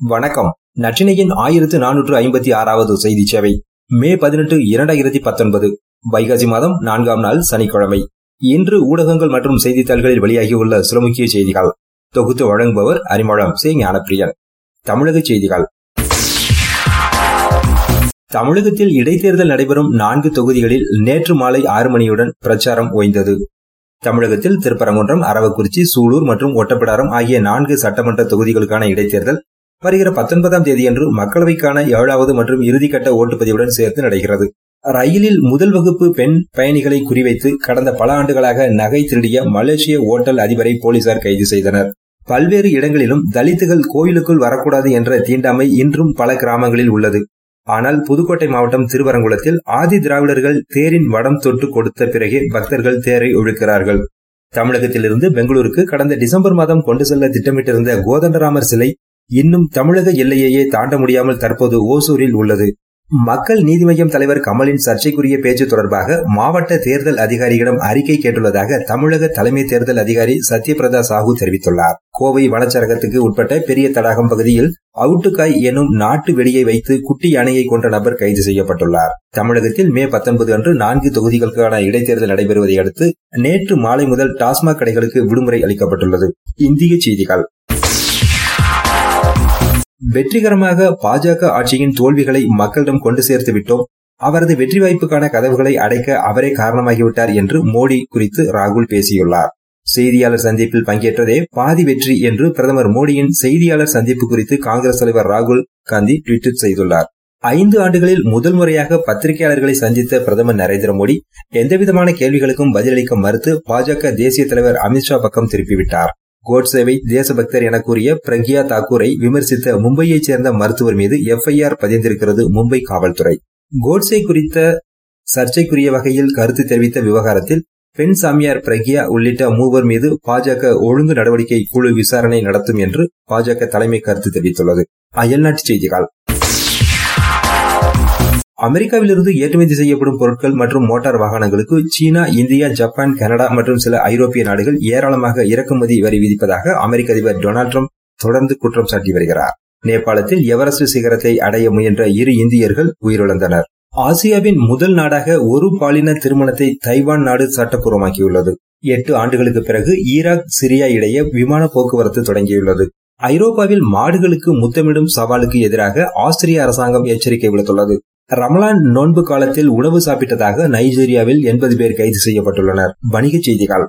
வணக்கம். நற்றினையின் ஆயிரத்து நானூற்று ஐம்பத்தி ஆறாவது செய்தி சேவை. மே பதினெட்டு இரண்டாயிரத்தி பத்தொன்பது. வைகாசி மாதம் நான்காம் நாள் சனிக்கிழமை. இன்று ஊடகங்கள் மற்றும் செய்தித்தாள்களில் வெளியாகியுள்ள சில முக்கிய செய்திகள். தொகுத்து வழங்குபவர் அறிமுகம் சே ஞானப்பிரியன். தமிழக செய்திகள். தமிழகத்தில் இடைத்தேர்தல் நடைபெறும் நான்கு தொகுதிகளில் நேற்று மாலை ஆறு மணியுடன் பிரச்சாரம் ஓய்ந்தது. தமிழகத்தில் திருப்பரங்குன்றம் அரவக்குறிச்சி சூலூர் மற்றும் ஒட்டப்பிடாரம் ஆகிய நான்கு சட்டமன்ற தொகுதிகளுக்கான இடைத்தேர்தல் வருகிற பத்தொன்பதாம் தேதியன்று மக்களவைக்கான ஏழாவது மற்றும் இறுதிக்கட்ட ஓட்டுப்பதிவுடன் சேர்த்து நடைகிறது. ரயிலில் முதல் வகுப்பு பெண் பயணிகளை குறிவைத்து கடந்த பல ஆண்டுகளாக நகை திருடிய மலேசிய ஓட்டல் அதிபரை போலீசார் கைது செய்தனர். பல்வேறு இடங்களிலும் தலித்துகள் கோயிலுக்குள் வரக்கூடாது என்ற தீண்டாமை இன்றும் பல கிராமங்களில் உள்ளது. ஆனால் புதுக்கோட்டை மாவட்டம் திருவரங்குளத்தில் ஆதி திராவிடர்கள் தேரின் வடம் தொட்டு கொடுத்த பிறகே பக்தர்கள் தேரை ஒழுக்கிறார்கள். தமிழகத்திலிருந்து பெங்களூருக்கு கடந்த டிசம்பர் மாதம் கொண்டு செல்ல திட்டமிட்டிருந்த கோதண்டராமர் சிலை இன்னும் தமிழக எல்லையையே தாண்ட முடியாமல் தற்போது ஓசூரில் உள்ளது. மக்கள் நீதி மய்யம் தலைவர் கமலின் சர்ச்சைக்குரிய பேச்சு தொடர்பாக மாவட்ட தேர்தல் அதிகாரியிடம் அறிக்கை கேட்டுள்ளதாக தமிழக தலைமை தேர்தல் அதிகாரி சத்யபிரதா சாஹூ தெரிவித்துள்ளார். கோவை வனச்சரகத்துக்கு உட்பட்ட பெரிய தடாகம் பகுதியில் அவுட்டுக்காய் எனும் நாட்டு வெடியை வைத்து குட்டி யானையை கொன்ற நபர் கைது செய்யப்பட்டுள்ளார். தமிழகத்தில் மே பத்தொன்பது அன்று நான்கு தொகுதிகளுக்கான இடைத்தேர்தல் நடைபெறுவதை அடுத்து நேற்று மாலை முதல் டாஸ்மாக் கடைகளுக்கு விடுமுறை அளிக்கப்பட்டுள்ளது. இந்திய செய்திகள். வெற்றிகரமாக பாஜக ஆட்சியின் தோல்விகளை மக்களிடம் கொண்டு சேர்த்து விட்டோம். அவரது வெற்றி வாய்ப்புக்கான கதவுகளை அடைக்க அவரே காரணமாகிவிட்டார் என்று மோடி குறித்து ராகுல் பேசியுள்ளார். செய்தியாளர் சந்திப்பில் பங்கேற்றதே பாதி வெற்றி என்று பிரதமர் மோடியின் செய்தியாளர் சந்திப்பு குறித்து காங்கிரஸ் தலைவர் ராகுல் காந்தி ட்விட்டர் செய்துள்ளார். ஐந்து ஆண்டுகளில் முதல் முறையாக பத்திரிகையாளர்களை சந்தித்த பிரதமர் நரேந்திர மோடி எந்தவிதமான கேள்விகளுக்கும் பதிலளிக்க மறுத்து பாஜக தேசிய தலைவர் அமித்ஷா பக்கம் திருப்பிவிட்டார். கோட்சேவை தேசபக்தர் என கூறிய பிரக்யா தாக்கூரை விமர்சித்த மும்பையைச் சேர்ந்த மருத்துவர் மீது எஃப்ஐஆர் பதிந்திருக்கிறது மும்பை காவல்துறை. கோட்சே குறித்த சர்ச்சைக்குரிய வகையில் கருத்து தெரிவித்த விவகாரத்தில் பெண் சாமியார் பிரக்யா உள்ளிட்ட மூவர் மீது பாஜக ஒழுங்கு நடவடிக்கை குழு விசாரணை நடத்தும் என்று பாஜக தலைமை கருத்து தெரிவித்துள்ளது. அயல்நாட்டு செய்திகள். அமெரிக்காவிலிருந்து ஏற்றுமதி செய்யப்படும் பொருட்கள் மற்றும் மோட்டார் வாகனங்களுக்கு சீனா இந்தியா ஜப்பான் கனடா மற்றும் சில ஐரோப்பிய நாடுகள் ஏராளமாக இறக்குமதி வரி விதிப்பதாக அமெரிக்க அதிபர் டொனால்டு ட்ரம்ப் தொடர்ந்து குற்றம் சாட்டி வருகிறார். நேபாளத்தில் எவரஸ்ட் சிகரத்தை அடைய முயன்ற இரு இந்தியர்கள் உயிரிழந்தனர். ஆசியாவின் முதல் நாடாக ஒரு பாலின திருமணத்தை தைவான் நாடு சட்டப்பூர்வமாக்கியுள்ளது. எட்டு ஆண்டுகளுக்கு பிறகு ஈராக் சிரியா இடையே விமான போக்குவரத்து தொடங்கியுள்ளது. ஐரோப்பாவில் மாடுகளுக்கு முத்தமிடும் சவாலுக்கு எதிராக ஆஸ்திரிய அரசாங்கம் எச்சரிக்கை விடுத்துள்ளது. ரமலான் நோன்பு காலத்தில் உணவு சாப்பிட்டதாக நைஜீரியாவில் எண்பது பேர் கைது செய்யப்பட்டுள்ளனர். வணிகச் செய்திகள்.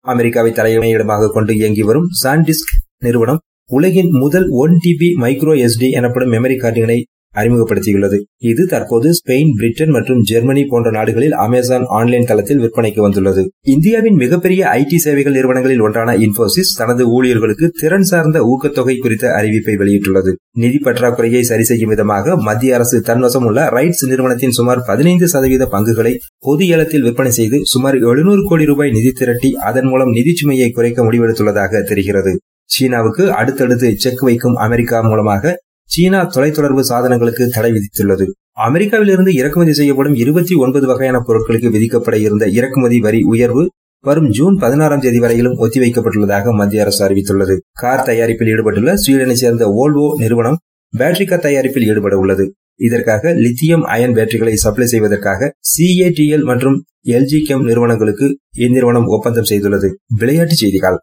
அமெரிக்காவை தலைமையிடமாக கொண்டு இயங்கி வரும் சாண்டிஸ்க் நிறுவனம் உலகின் முதல் ஒன் டிபி மைக்ரோ எஸ்டி எனப்படும் மெமரி கார்டுகளை அறிமுகப்படுத்தியுள்ளது. இது தற்போது ஸ்பெயின் பிரிட்டன் மற்றும் ஜெர்மனி போன்ற நாடுகளில் அமேசான் ஆன்லைன் தளத்தில் விற்பனைக்கு வந்துள்ளது. இந்தியாவின் மிகப்பெரிய ஐடி சேவைகள் நிறுவனங்களில் ஒன்றான இன்போசிஸ் தனது ஊழியர்களுக்கு திறன் சார்ந்த ஊக்கத்தொகை குறித்த அறிவிப்பை வெளியிட்டுள்ளது. நிதி பற்றாக்குறையை சரி செய்யும் விதமாக மத்திய அரசு தன்வசம் உள்ள ரைட்ஸ் நிறுவனத்தின் சுமார் பதினைந்து சதவீத பங்குகளை பொது ஏலத்தில் விற்பனை செய்து சுமார் எழுநூறு கோடி ரூபாய் நிதி திரட்டி அதன் மூலம் நிதி சுமையை குறைக்க முடிவெடுத்துள்ளதாக தெரிகிறது. சீனாவுக்கு அடுத்தடுத்து செக் வைக்கும் அமெரிக்கா மூலமாக சீனா தொலைத்தொடர்பு சாதனங்களுக்கு தடை விதித்துள்ளது. அமெரிக்காவிலிருந்து இறக்குமதி செய்யப்படும் இருபத்தி ஒன்பது வகையான பொருட்களுக்கு விதிக்கப்பட இருந்த இறக்குமதி வரி உயர்வு வரும் ஜூன் பதினாறாம் தேதி வரையிலும் ஒத்திவைக்கப்பட்டுள்ளதாக மத்திய அரசு அறிவித்துள்ளது. கார் தயாரிப்பில் ஈடுபட்டுள்ள ஸ்வீடனை சேர்ந்த ஓல்வோ நிறுவனம் பேட்டரி கார் தயாரிப்பில் ஈடுபட உள்ளது. இதற்காக லித்தியம் அயன் பேட்டரிகளை சப்ளை செய்வதற்காக சிஏடிஎல் மற்றும் எல்ஜி கெம் நிறுவனங்களுக்கு இந்நிறுவனம் ஒப்பந்தம் செய்துள்ளது. விளையாட்டுச் செய்திகள்.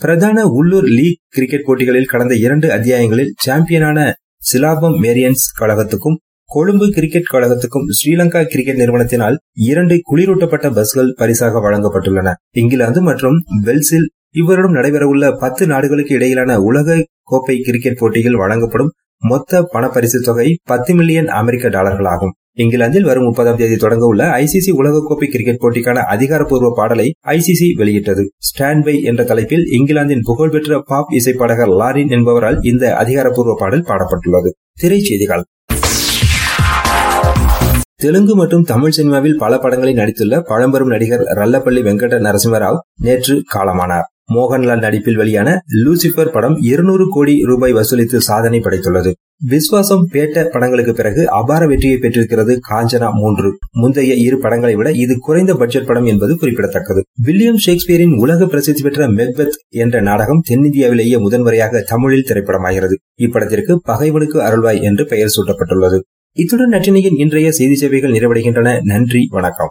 பிரதான உள்ளூர் லீக் கிரிக்கெட் போட்டிகளில் கடந்த இரண்டு அத்தியாயங்களில் சாம்பியனான சிலாபம் மேரியன்ஸ் கழகத்துக்கும் கொழும்பு கிரிக்கெட் கழகத்துக்கும் ஸ்ரீலங்கா கிரிக்கெட் நிறுவனத்தினால் இரண்டு குளிரூட்டப்பட்ட பஸ்கள் பரிசாக வழங்கப்பட்டுள்ளன. இங்கிலாந்து மற்றும் வெல்ஸில் இவ்வருடம் நடைபெறவுள்ள பத்து நாடுகளுக்கு இடையிலான உலக கோப்பை கிரிக்கெட் போட்டியில் வழங்கப்படும் மொத்த பணப்பரிசு தொகை பத்து மில்லியன் அமெரிக்க டாலர்கள் ஆகும் இங்கிலாந்தில் வரும் முப்பதாம் தேதி தொடங்க உள்ள ஐசிசி உலகக்கோப்பை கிரிக்கெட் போட்டிக்கான அதிகாரப்பூர்வ பாடலை ஐசிசி வெளியிட்டது. ஸ்டாண்ட்பை என்ற தலைப்பில் இங்கிலாந்தின் புகழ்பெற்ற பாப் இசைப்பாடகர் லாரின் என்பவரால் இந்த அதிகாரப்பூர்வ பாடல் பாடப்பட்டுள்ளது. திரைச்செய்திகள் தெலுங்கு மற்றும் தமிழ் சினிமாவில் பல படங்களில் நடித்துள்ள பழம்பெரும் நடிகர் ரல்லப்பள்ளி வெங்கட நரசிம்மராவ் நேற்று காலமானார். மோகன்லால் நடிப்பில் வெளியான லூசிபர் படம் இருநூறு கோடி ரூபாய் வசூலித்து சாதனை படைத்துள்ளது. விஸ்வாசம் பேட்ட படங்களுக்கு பிறகு அபார வெற்றியை பெற்றிருக்கிறது காஞ்சனா மூன்று. முந்தைய இரு படங்களை விட இது குறைந்த பட்ஜெட் படம் என்பது குறிப்பிடத்தக்கது. வில்லியம் ஷேக்ஸ்பியரின் உலக பிரசித்தி பெற்ற மெக்பெத் என்ற நாடகம் தென்னிந்தியாவிலேயே முதன்முறையாக தமிழில் திரைப்படமாகிறது. இப்படத்திற்கு பகைவனுக்கு அருள்வாய் என்று பெயர் சூட்டப்பட்டுள்ளது. இத்துடன் நற்றினையின் இன்றைய செய்தி சேவைகள் நிறைவடைகின்றன. நன்றி வணக்கம்.